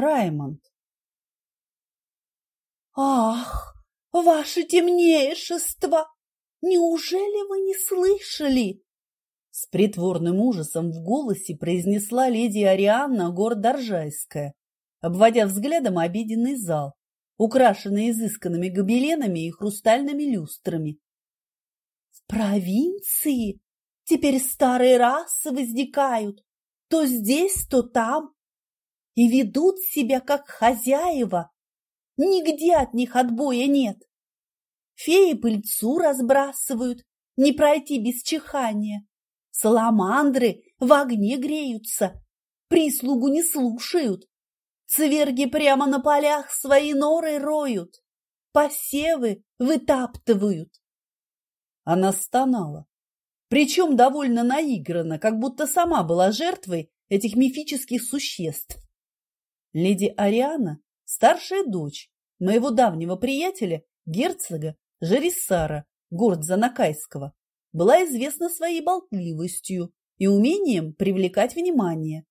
Раймонд. «Ах, ваше темнейшество! Неужели вы не слышали?» С притворным ужасом в голосе произнесла леди Арианна Гордоржайская, обводя взглядом обеденный зал, украшенный изысканными гобеленами и хрустальными люстрами. «В провинции теперь старые расы возникают, то здесь, то там, и ведут себя как хозяева. Нигде от них отбоя нет. Феи пыльцу разбрасывают, не пройти без чихания. Саламандры в огне греются, прислугу не слушают. Цверги прямо на полях свои норы роют, посевы вытаптывают. Она стонала, причем довольно наигранно, как будто сама была жертвой этих мифических существ. Леди Ариана, старшая дочь моего давнего приятеля, герцога Жарисара, Гордзанакайского, была известна своей болтливостью и умением привлекать внимание.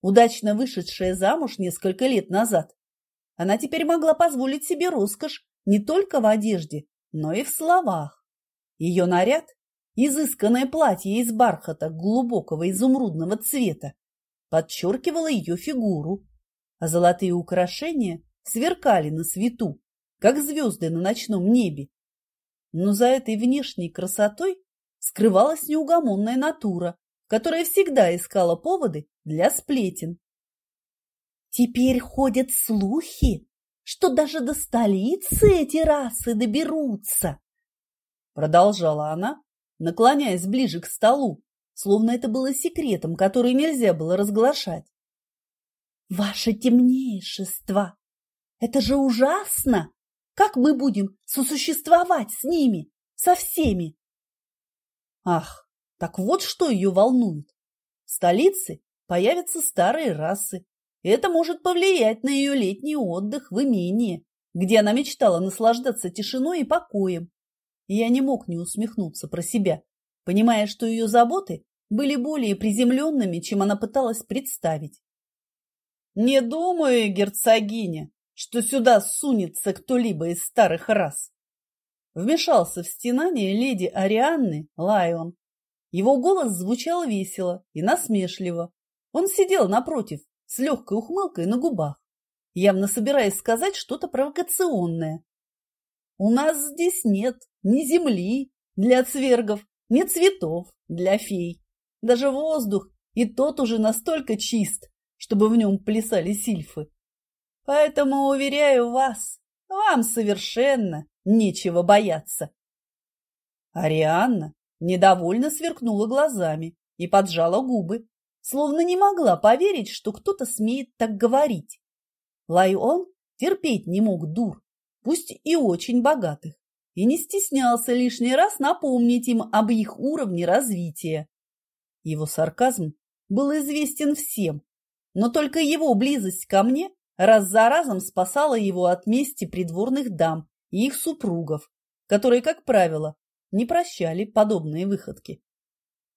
Удачно вышедшая замуж несколько лет назад, она теперь могла позволить себе роскошь не только в одежде, но и в словах. Ее наряд, изысканное платье из бархата глубокого изумрудного цвета, подчеркивало ее фигуру, а золотые украшения сверкали на свету, как звезды на ночном небе. Но за этой внешней красотой скрывалась неугомонная натура, которая всегда искала поводы для сплетен. Теперь ходят слухи, что даже до столицы эти расы доберутся. Продолжала она, наклоняясь ближе к столу, словно это было секретом, который нельзя было разглашать. Ваше темнейшество! Это же ужасно! Как мы будем сосуществовать с ними, со всеми? Ах, так вот что ее волнует. В столице появятся старые расы, и это может повлиять на ее летний отдых в имении, где она мечтала наслаждаться тишиной и покоем. Я не мог не усмехнуться про себя, понимая, что ее заботы были более приземленными, чем она пыталась представить. Не думаю, герцогиня, что сюда сунется кто-либо из старых рас. Вмешался в стенание леди Арианны Лайон. Его голос звучал весело и насмешливо. Он сидел напротив, с легкой ухмылкой на губах, явно собираясь сказать что-то провокационное. У нас здесь нет ни земли для цвергов, ни цветов для фей. Даже воздух и тот уже настолько чист, чтобы в нем плясали сильфы. Поэтому, уверяю вас, вам совершенно нечего бояться. Арианна недовольно сверкнула глазами и поджала губы, словно не могла поверить, что кто-то смеет так говорить. Лайон терпеть не мог дур, пусть и очень богатых, и не стеснялся лишний раз напомнить им об их уровне развития. Его сарказм был известен всем, но только его близость ко мне раз за разом спасала его от мести придворных дам и их супругов, которые, как правило, не прощали подобные выходки.